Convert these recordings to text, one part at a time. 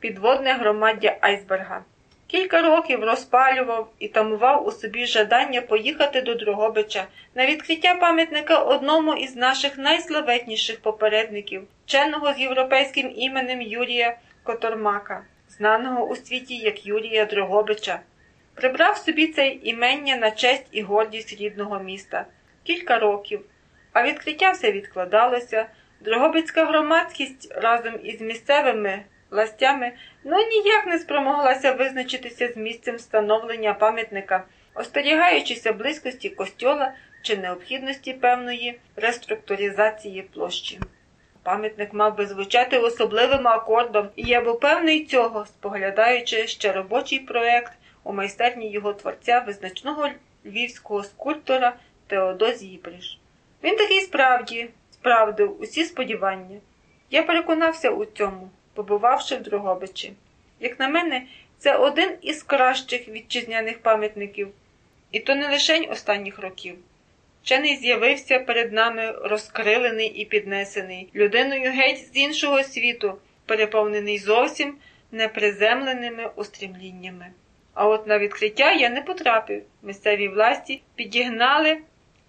підводне громаддя айсберга. Кілька років розпалював і тамував у собі жадання поїхати до Дрогобича на відкриття пам'ятника одному із наших найславетніших попередників, вченого з європейським іменем Юрія Котормака, знаного у світі як Юрія Дрогобича. Прибрав собі це імення на честь і гордість рідного міста кілька років, а відкриття все відкладалося. Дрогобицька громадськість разом із місцевими властями ну ніяк не спромоглася визначитися з місцем встановлення пам'ятника, остерігаючися близькості костьола чи необхідності певної реструктуризації площі. Пам'ятник мав би звучати особливим акордом, і я був певний цього, споглядаючи ще робочий проект у майстерні його творця, визначного львівського скульптора Теодозії Бриш. Він таки справді справдив усі сподівання. Я переконався у цьому, побувавши в Дрогобичі. Як на мене, це один із кращих вітчизняних пам'ятників, і то не лише останніх років. Вчений з'явився перед нами розкрилений і піднесений, людиною геть з іншого світу, переповнений зовсім неприземленими устремліннями. А от на відкриття я не потрапив. Місцеві власті підігнали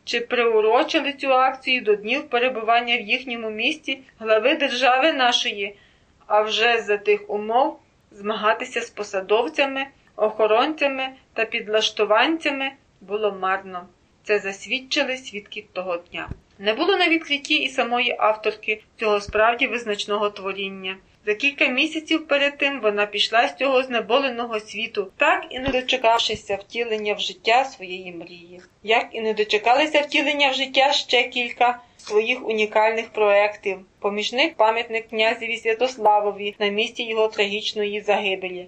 чи приурочили цю акцію до днів перебування в їхньому місті глави держави нашої, а вже за тих умов змагатися з посадовцями, охоронцями та підлаштуванцями було марно. Це засвідчили свідки того дня. Не було на відкритті і самої авторки цього справді визначного творіння. За кілька місяців перед тим вона пішла з цього знеболеного світу, так і не дочекавшися втілення в життя своєї мрії. Як і не дочекалися втілення в життя ще кілька своїх унікальних проєктів. Помічник пам'ятник князеві Святославові на місці його трагічної загибелі.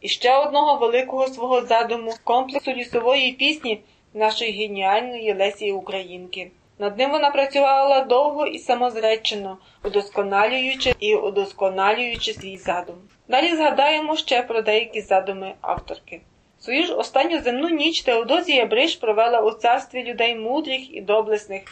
І ще одного великого свого задуму комплексу лісової пісні нашої геніальної Лесі Українки. Над ним вона працювала довго і самозречено, удосконалюючи і удосконалюючи свій задум. Далі згадаємо ще про деякі задуми авторки. Свою ж останню земну ніч Теодозія Бриш провела у царстві людей мудрих і доблесних,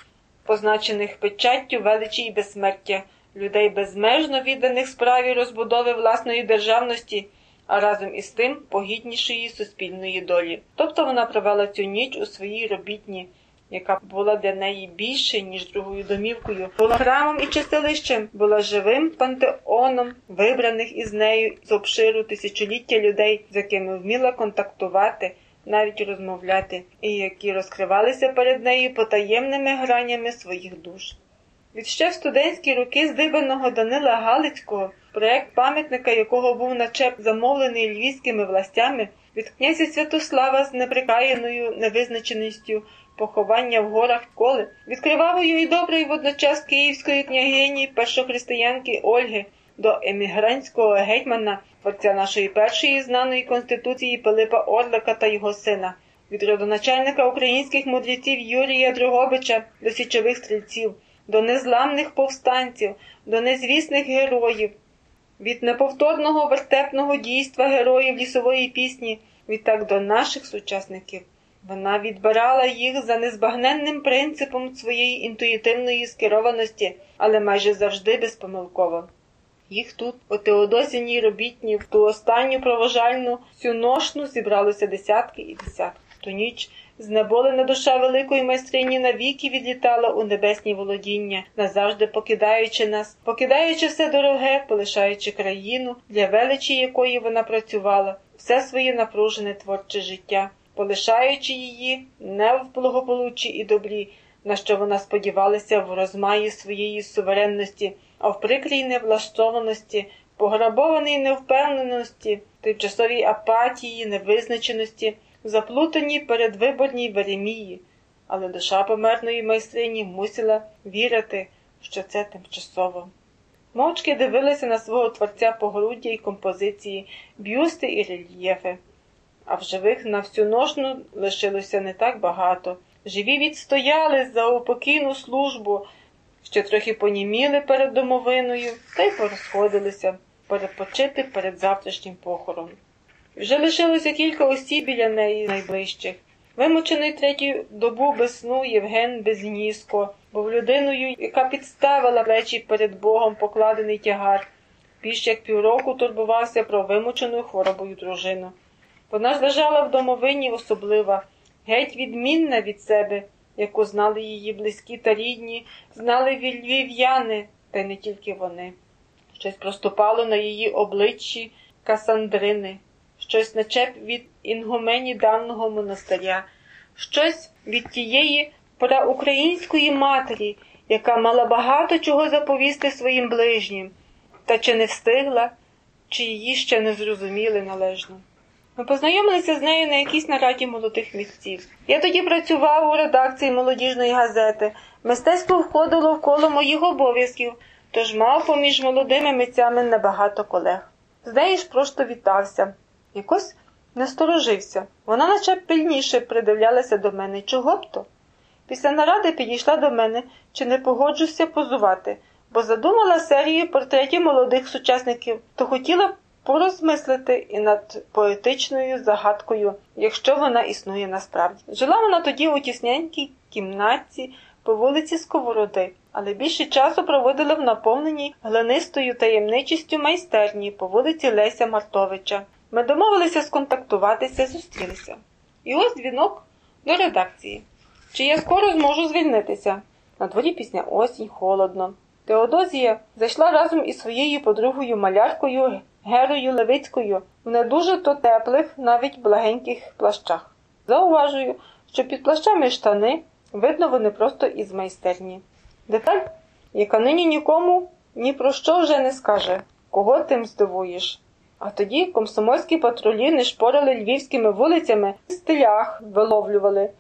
позначених печаттю величі і безсмертя, людей безмежно відданих справі розбудови власної державності, а разом із тим погіднішої суспільної долі. Тобто вона провела цю ніч у своїй робітні яка була для неї більше, ніж другою домівкою, була храмом і чистилищем, була живим пантеоном, вибраних із нею з обширу тисячоліття людей, з якими вміла контактувати, навіть розмовляти, і які розкривалися перед нею потаємними гранями своїх душ. Від ще в студентські роки здибаного Данила Галицького, проект пам'ятника якого був начеп замовлений львівськими властями, від князя Святослава з неприкаяною невизначеністю поховання в горах коли, відкривавою і доброї водночас київської княгині першохристиянки Ольги до емігрантського гетьмана, творця нашої першої знаної конституції Пилипа Орлика та його сина, від родоначальника українських мудреців Юрія Дрогобича до січових стрільців, до незламних повстанців, до незвісних героїв, від неповторного вертепного дійства героїв лісової пісні, відтак до наших сучасників. Вона відбирала їх за незбагненним принципом своєї інтуїтивної скерованості, але майже завжди безпомилково. Їх тут, у Теодосіній робітні, в ту останню провожальну всю ношну зібралося десятки і десятки. Ту ніч знеболена душа великої майстрині навіки відлітала у небесні володіння, назавжди покидаючи нас, покидаючи все дороге, полишаючи країну, для величі якої вона працювала, все своє напружене творче життя полишаючи її не в благополуччі і добрі, на що вона сподівалася в розмаї своєї суверенності, а в прикрій невлаштованості, пограбованій невпевненості, тимчасовій апатії, невизначеності, заплутаній передвиборній Веремії. Але душа померної майстрині мусила вірити, що це тимчасово. Мовчки дивилися на свого творця погруддя й композиції, бюсти і рельєфи а в живих на всю ножну лишилося не так багато. Живі відстояли за упокійну службу, ще трохи поніміли перед домовиною та й порозходилися перепочити перед завтрашнім похором. Вже лишилося кілька осіб біля неї найближчих. Вимучений третю добу без сну Євген Безніско, був людиною, яка підставила плечі перед Богом покладений тягар. більш як півроку турбувався про вимучену хворобою дружину. Вона лежала в домовині особлива, геть відмінна від себе, яку знали її близькі та рідні, знали львів'яни, та не тільки вони. Щось проступало на її обличчі Касандрини, щось начеп від інгумені даного монастиря, щось від тієї праукраїнської матері, яка мала багато чого заповісти своїм ближнім, та чи не встигла, чи її ще не зрозуміли належно. Ми познайомилися з нею на якійсь нараді молодих місців. Я тоді працював у редакції молодіжної газети. Мистецтво входило в коло моїх обов'язків, тож мав поміж молодими митцями небагато колег. З нею ж просто вітався. Якось насторожився. Вона наче пильніше придивлялася до мене. Чого б то? Після наради підійшла до мене, чи не погоджуся позувати, бо задумала серію портретів молодих сучасників, то хотіла порозмислити і над поетичною загадкою, якщо вона існує насправді. Жила вона тоді у тісненькій кімнатці по вулиці Сковороди, але більше часу проводила в наповненій глинистою таємничістю майстерні по вулиці Леся Мартовича. Ми домовилися сконтактуватися, зустрілися. І ось дзвінок до редакції. Чи я скоро зможу звільнитися? На дворі пісня осінь, холодно. Теодозія зайшла разом із своєю подругою маляркою Герою Левицькою в не дуже то теплих, навіть благеньких плащах. Зауважую, що під плащами штани видно вони просто із майстерні. Деталь, яка нині нікому ні про що вже не скаже, кого тим здивуєш. А тоді комсомольські патрулі не шпорили львівськими вулицями, в стилях виловлювали,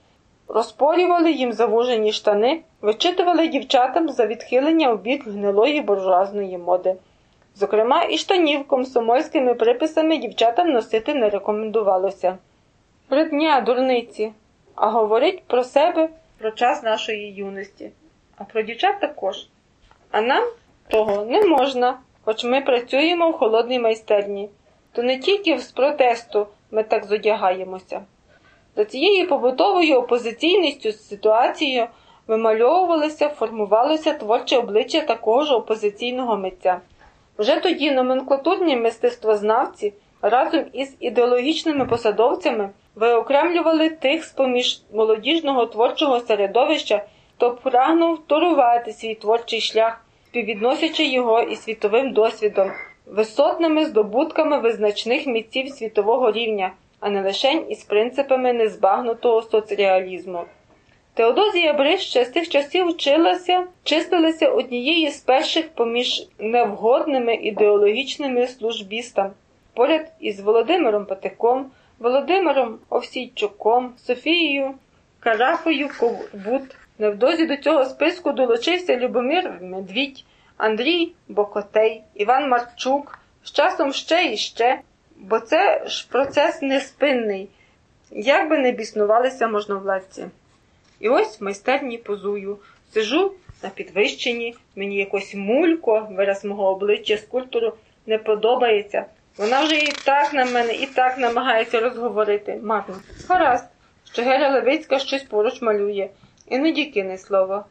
розпорювали їм завужені штани, вичитували дівчатам за відхилення у бік гнилої буржуазної моди. Зокрема, і штанів комсомольськими приписами дівчатам носити не рекомендувалося. Бридня, дурниці, а говорить про себе, про час нашої юності, а про дівчат також. А нам того не можна, хоч ми працюємо в холодній майстерні, то не тільки з протесту ми так зодягаємося. За цією побутовою опозиційністю з ситуацією вимальовувалося, формувалося творче обличчя такого ж опозиційного митця. Вже тоді номенклатурні мистецтвознавці разом із ідеологічними посадовцями виокремлювали тих з-поміж молодіжного творчого середовища, хто прагнув турувати свій творчий шлях, співвідносячи його із світовим досвідом, висотними здобутками визначних митців світового рівня, а не лише із принципами незбагнутого соцреалізму. Теодозія Бриш з тих часів вчилася, числилася однією з перших поміж невгодними ідеологічними службістам, поряд із Володимиром Патиком, Володимиром Овсійчуком, Софією Карафою Ковбут. Невдовзі до цього списку долучився Любомир Медвідь, Андрій Бокотей, Іван Марчук, з часом ще і ще, бо це ж процес неспинний, як би не біснувалися можновладці. І ось в майстерні позую. Сижу на підвищенні, мені якось мулько, вираз мого обличчя скульптору не подобається. Вона вже і так на мене, і так намагається розговорити. Марно. Гаразд, що Геля Левицька щось поруч малює, іноді кине слово.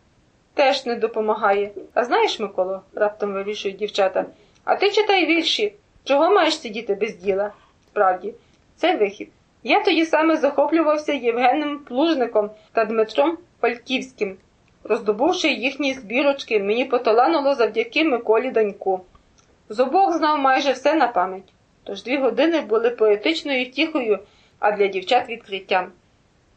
Теж не допомагає. А знаєш, Миколо, раптом вирішують дівчата, а ти читай вірші. Чого маєш сидіти без діла? Справді, це вихід. Я тоді саме захоплювався Євгеном Плужником та Дмитром Пальківським. Роздобувши їхні збірочки, мені поталануло завдяки Миколі Даньку. З обох знав майже все на пам'ять, тож дві години були поетичною втіхою, а для дівчат відкриттям.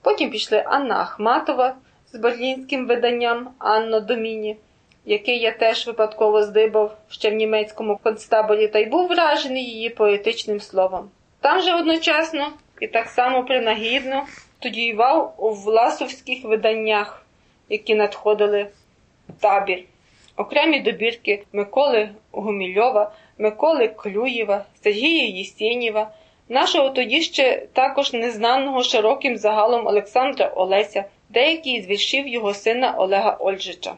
Потім пішли Анна Ахматова з берлінським виданням Анно Доміні, який я теж випадково здибав ще в німецькому концтаборі та й був вражений її поетичним словом. Там же одночасно і так само принагідно студіював у власовських виданнях, які надходили в табір. Окремі добірки Миколи Гумільова, Миколи Клюєва, Сергія Єсєнєва, нашого тоді ще також незнаного широким загалом Олександра Олеся, деякі з віршів його сина Олега Ольжича.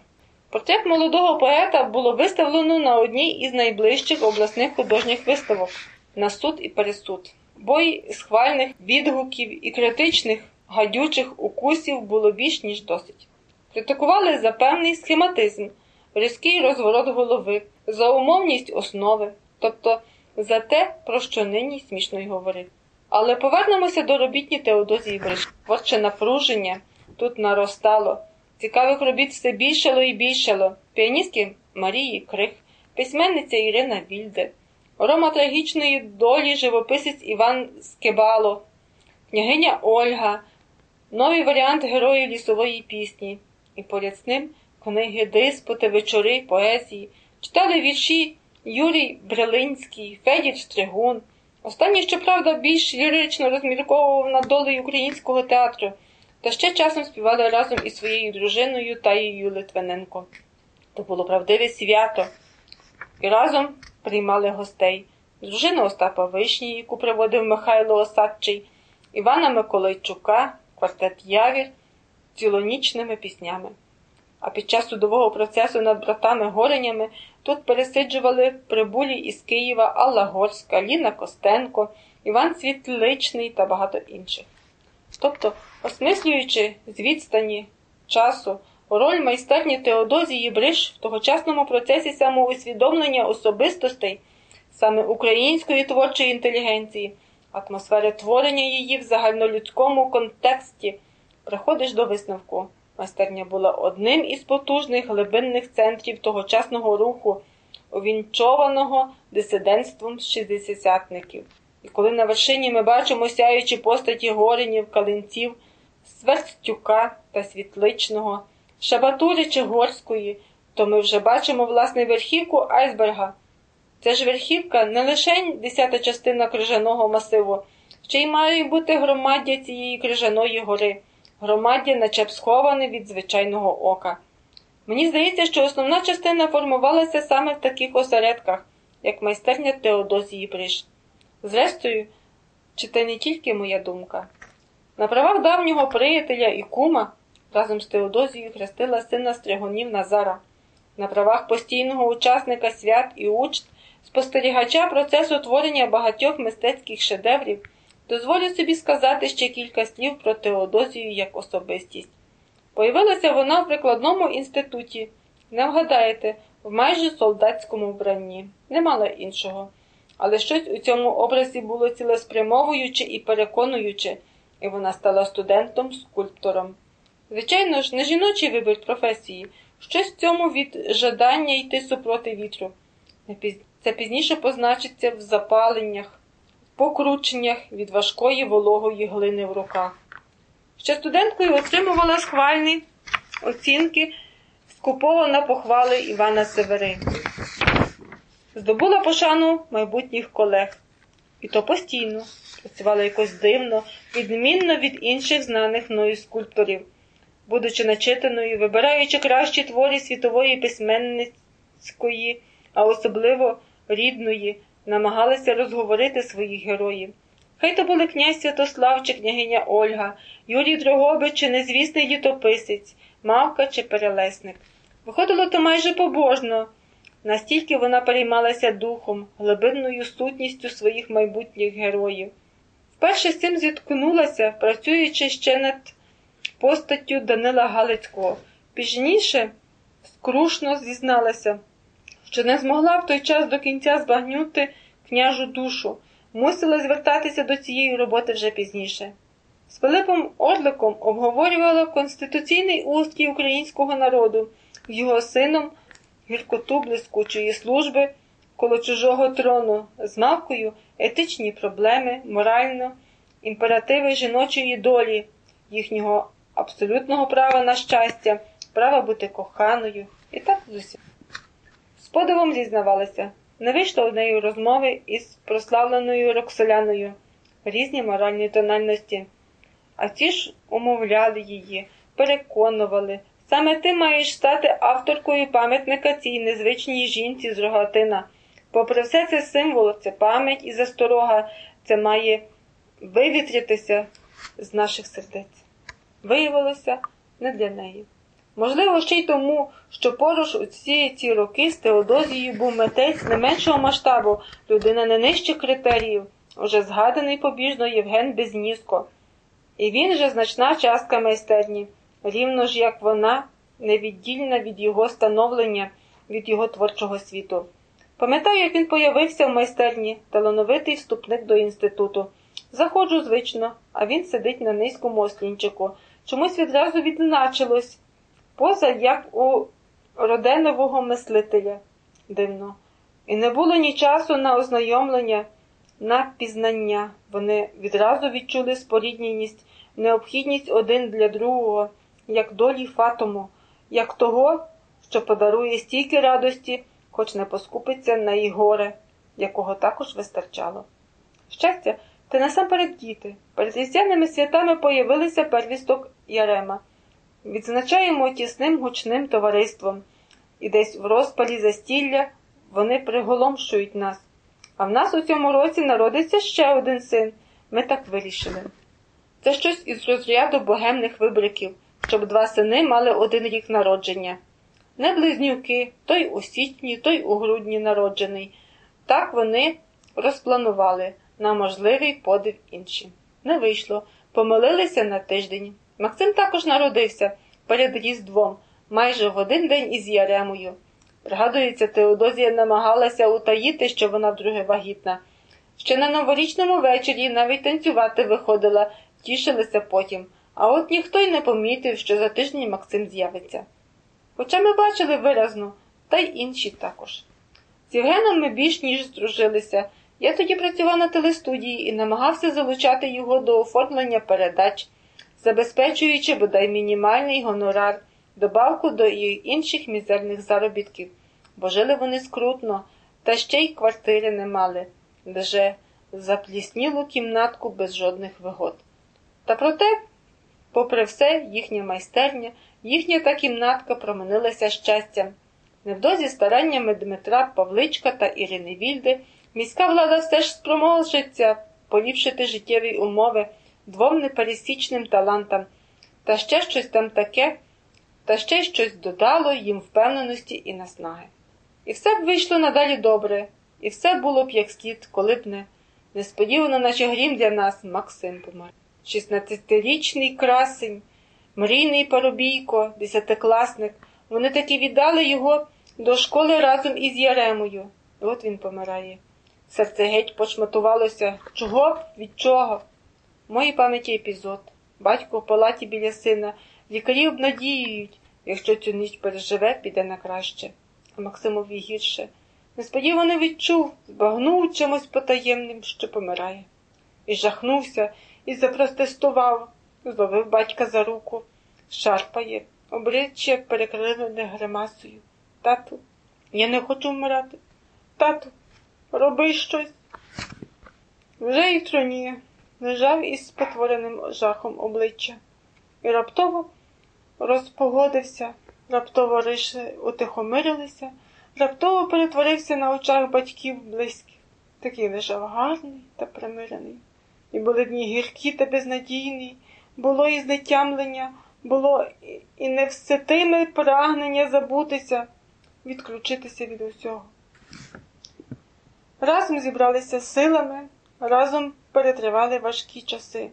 Портрет молодого поета було виставлено на одній із найближчих обласних художніх виставок на суд і пересуд. Бой схвальних відгуків і критичних гадючих укусів було більш ніж досить. Критикували за певний схематизм, різкий розворот голови, за умовність основи, тобто за те, про що нині смішно й говорити. Але повернемося до робітні Теодозії Бриш. Творче напруження тут наростало. Цікавих робіт все більшало і більшало. Піаністки Марії Крих, письменниця Ірина Вільде, рома трагічної долі живописець Іван Скебало, княгиня Ольга, новий варіант героїв лісової пісні. І поряд з ним книги, диспути, вечори, поезії, читали вірші Юрій Брелинський, Федір Стригун. Останній, щоправда, більш лірично розмірковував над долею українського театру, та ще часом співали разом із своєю дружиною Таєю Литвиненко. То було правдиве свято, і разом приймали гостей. Дружину Остапа Вишні, яку приводив Михайло Осадчий, Івана Миколайчука, квартет Явір цілонічними піснями. А під час судового процесу над братами Горенями тут пересиджували прибулі із Києва Алла Горська, Ліна Костенко, Іван Світличний та багато інших. Тобто, осмислюючи з відстані часу роль майстерні Теодозії Бриш в тогочасному процесі самоусвідомлення особистостей, саме української творчої інтелігенції, атмосфери творення її в загальнолюдському контексті, приходиш до висновку. Майстерня була одним із потужних глибинних центрів тогочасного руху, увінчованого дисидентством шістдесятників. І коли на вершині ми бачимо сяючі постаті горенів, калинців, Сверстюка та Світличного, Шабатури чи Горської, то ми вже бачимо власне верхівку айсберга. Це ж верхівка не лише десята частина крижаного масиву, ще й має бути громаддя цієї крижаної гори громаддя наче б сховане від звичайного ока. Мені здається, що основна частина формувалася саме в таких осередках, як майстерня Теодозії Бриш. Зрештою, чи це не тільки моя думка? На правах давнього приятеля і кума разом з Теодозією хрестила сина стригунів Назара, на правах постійного учасника свят і учт, спостерігача процесу творення багатьох мистецьких шедеврів. Дозволю собі сказати ще кілька слів про Теодозію як особистість. Появилася вона в прикладному інституті, не вгадаєте, в майже солдатському вбранні, не мала іншого. Але щось у цьому образі було цілеспрямовуюче і переконуюче, і вона стала студентом-скульптором. Звичайно ж, не жіночий вибір професії, щось в цьому від жадання йти супроти вітру. Це пізніше позначиться в запаленнях покрученнях від важкої вологої глини в руках. Ще студенткою отримувала схвальні оцінки, скупована похвали Івана Севери. Здобула пошану майбутніх колег. І то постійно працювала якось дивно, відмінно від інших знаних мною скульпторів, будучи начитаною, вибираючи кращі творі світової письменницької, а особливо рідної намагалися розговорити своїх героїв. Хай то були князь Святослав чи княгиня Ольга, Юрій Дрогобич чи незвісний літописець, мавка чи перелесник. Виходило то майже побожно, настільки вона переймалася духом, глибинною сутністю своїх майбутніх героїв. Вперше з цим зіткнулася, працюючи ще над постаттю Данила Галицького. Пізніше скрушно зізналася що не змогла в той час до кінця збагнути княжу душу, мусила звертатися до цієї роботи вже пізніше. З Пилипом Орликом обговорювала конституційний устрій українського народу його сином гіркоту блискучої служби коло чужого трону, з мавкою етичні проблеми, морально, імперативи жіночої долі, їхнього абсолютного права на щастя, права бути коханою і так з усім подивом зізнавалася, не вийшло в неї розмови із прославленою Роксоляною різні моральні тональності, а ті ж умовляли її, переконували. Саме ти маєш стати авторкою пам'ятника цій незвичній жінці з рогатина. Попри все це символ, це пам'ять і засторога, це має вивітритися з наших сердець. Виявилося не для неї. Можливо, ще й тому, що поруч у ці ці роки з Теодозією був митець не меншого масштабу, людина не нижчих критеріїв, уже згаданий побіжно Євген Безніско. І він же значна частка майстерні, рівно ж як вона, невіддільна від його становлення, від його творчого світу. Пам'ятаю, як він появився в майстерні, талановитий вступник до інституту. Заходжу звично, а він сидить на низькому ослінчику. Чомусь відразу відзначилось, поза як у роденового мислителя. Дивно. І не було ні часу на ознайомлення, на пізнання. Вони відразу відчули спорідненість, необхідність один для другого, як долі фатому, як того, що подарує стільки радості, хоч не поскупиться на її горе, якого також вистачало. Щастя, та насамперед діти. Перед різдвяними святами появилися первісток Ярема. Відзначаємо тісним гучним товариством, і десь в розпалі застілля вони приголомшують нас. А в нас у цьому році народиться ще один син. Ми так вирішили. Це щось із розряду богемних вибриків, щоб два сини мали один рік народження. Не близнюки, той у січні, той у грудні народжений. Так вони розпланували на можливий подив інші. Не вийшло, помилилися на тиждень. Максим також народився перед Різдвом, майже в один день із Яремою. Пригадується, Теодозія намагалася утаїти, що вона вдруге вагітна. Ще на новорічному вечорі навіть танцювати виходила, тішилися потім, а от ніхто й не помітив, що за тиждень Максим з'явиться. Хоча ми бачили виразно, та й інші також. З Євгеном ми більш ніж здружилися. Я тоді працював на телестудії і намагався залучати його до оформлення передач, забезпечуючи бодай мінімальний гонорар, добавку до інших мізерних заробітків, бо жили вони скрутно, та ще й квартири не мали, лише запліснілу кімнатку без жодних вигод. Та проте, попри все, їхня майстерня, їхня та кімнатка променилася щастям. Невдовзі стараннями Дмитра Павличка та Ірини Вільди міська влада все ж спроможеться поліпшити життєві умови двом непересічним талантам, та ще щось там таке, та ще щось додало їм впевненості і наснаги. І все б вийшло надалі добре, і все було б як слід, коли б не несподівано, наче грім для нас, Максим помер. Шістнадцятирічний красень, мрійний парубійко, десятикласник. Вони таки віддали його до школи разом із Яремою. От він помирає. Серце геть почматувалося. Чого? Від чого? В моїй пам'яті епізод. Батько в палаті біля сина. Лікарі обнадіюють, якщо цю ніч переживе, піде на краще. А Максимові гірше. Несподівано відчув, збагнув чимось потаємним, що помирає. І жахнувся, і запротестував, зловив батька за руку, шарпає, обличчя перекривлене гримасою. Тату, я не хочу вмирати. Тату, роби щось. Вже й в троні лежав із спотвореним жахом обличчя і раптово розпогодився, раптово риши утихомирилися, раптово перетворився на очах батьків близьких. Такий лежав гарний та примирений. І були дні гіркі та безнадійні, було і знетямлення, було і невситиме прагнення забутися, відключитися від усього. Разом зібралися силами, разом перетривали важкі часи.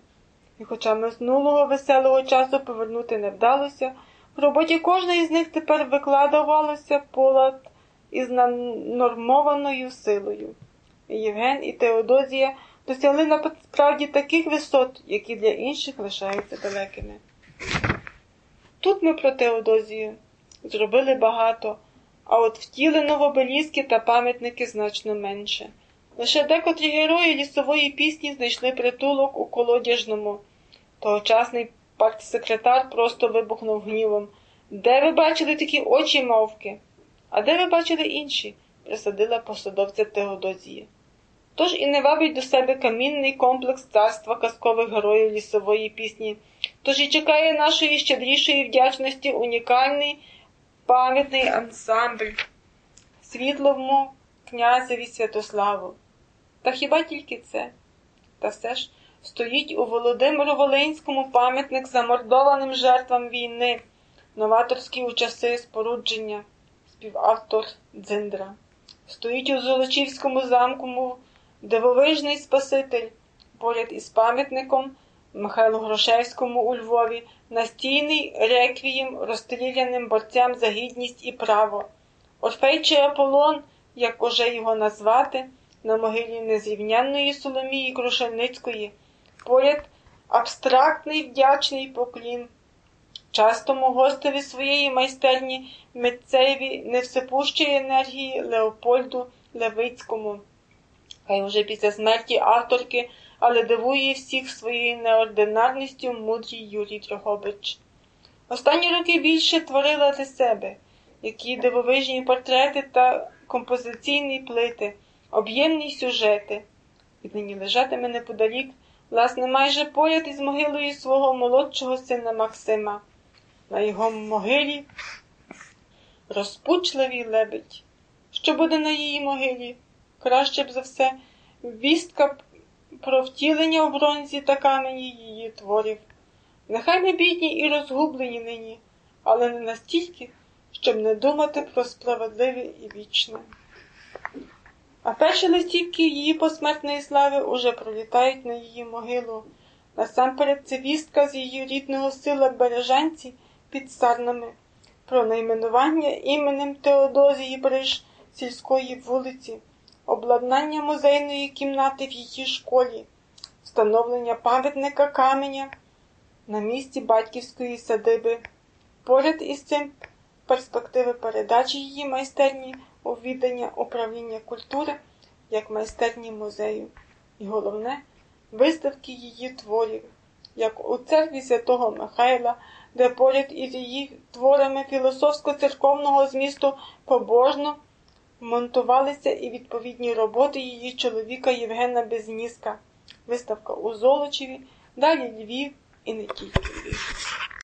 І хоча минулого веселого часу повернути не вдалося, в роботі кожної з них тепер викладувалося полад із нормованою силою. Євген і Теодозія досягли насправді таких висот, які для інших лишаються далекими. Тут ми про Теодозію зробили багато, а от втілено в обеліски та пам'ятники значно менше. Лише декотрі герої лісової пісні знайшли притулок у колодяжному. Тогочасний партсекретар просто вибухнув гнівом. Де ви бачили такі очі мовки? А де ви бачили інші? присадила посадовця Теодозія. Тож і не вабить до себе камінний комплекс царства казкових героїв лісової пісні, тож і чекає нашої щедрішої вдячності унікальний пам'ятний ансамбль світлому князеві Святославу. Та хіба тільки це? Та все ж стоїть у Володимиру Волинському пам'ятник замордованим жертвам війни, новаторські у часи спорудження, співавтор Дзиндра. Стоїть у Золочівському замку дивовижний Спаситель, поряд із пам'ятником Михайлу Грошевському у Львові, настійний реквієм розстріляним борцям за гідність і право. Орфей чи Аполлон як уже його назвати, на могилі незрівнянної Соломії Крушельницької, поряд абстрактний вдячний поклін. Частому гостеві своєї майстерні митцеві невсепущої енергії Леопольду Левицькому. Хай уже після смерті авторки, але дивує всіх своєю неординарністю мудрій Юрій Дрогобич. Останні роки більше творила для себе, які дивовижні портрети та композиційні плити, об'ємні сюжети. Віднині лежатиме неподалік, власне, майже поряд із могилою свого молодшого сина Максима. На його могилі розпучливий лебедь. Що буде на її могилі? Краще б за все, вістка про втілення в бронзі та камені її творів. Нехай ми бідні і розгублені нині, але не настільки, щоб не думати про справедливе і вічне. А перші листівки її посмертної слави уже пролітають на її могилу. Насамперед це вістка з її рідного села Бережанці під Сарнами про найменування іменем Теодозії Бриж сільської вулиці, обладнання музейної кімнати в її школі, встановлення пам'ятника каменя на місці батьківської садиби. Поряд із цим перспективи передачі її майстерні у віддання управління культури як майстерні музею. І головне виставки її творів, як у церкві святого Михайла, де поряд із її творами філософсько-церковного змісту побожно монтувалися і відповідні роботи її чоловіка Євгена Безніска, виставка у Золочеві, далі Львів і не тільки Львів.